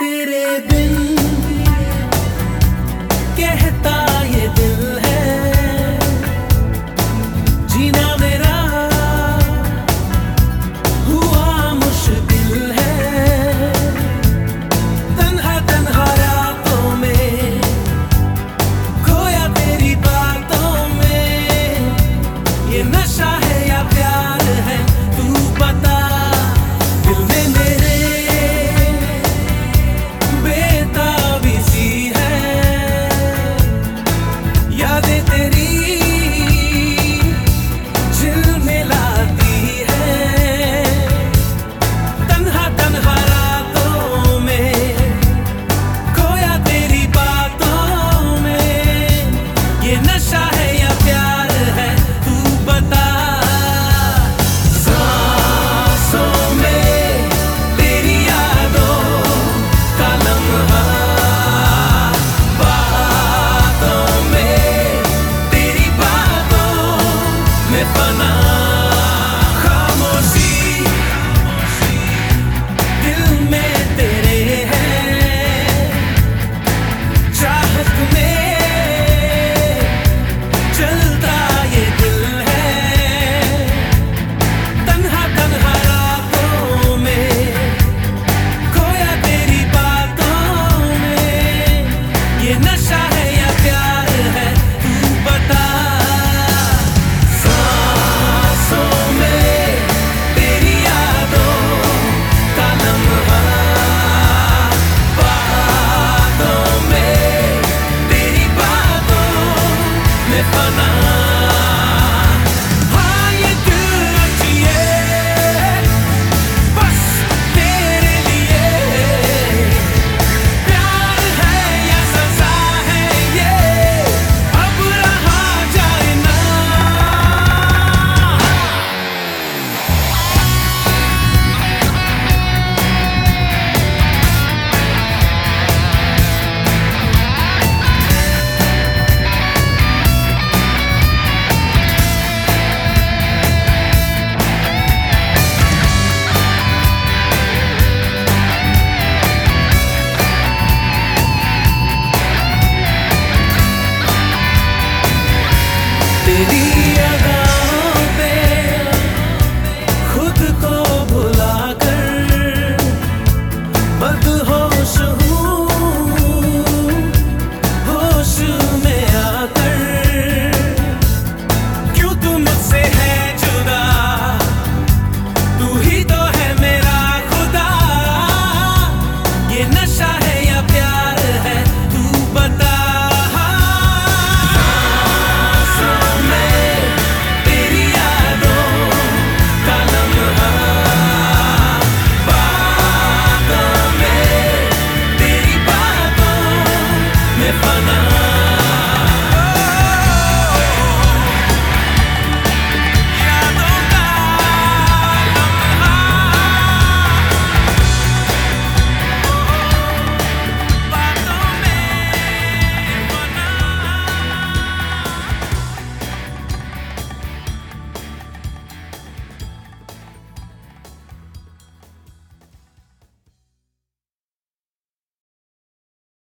तेरे बिन Baby.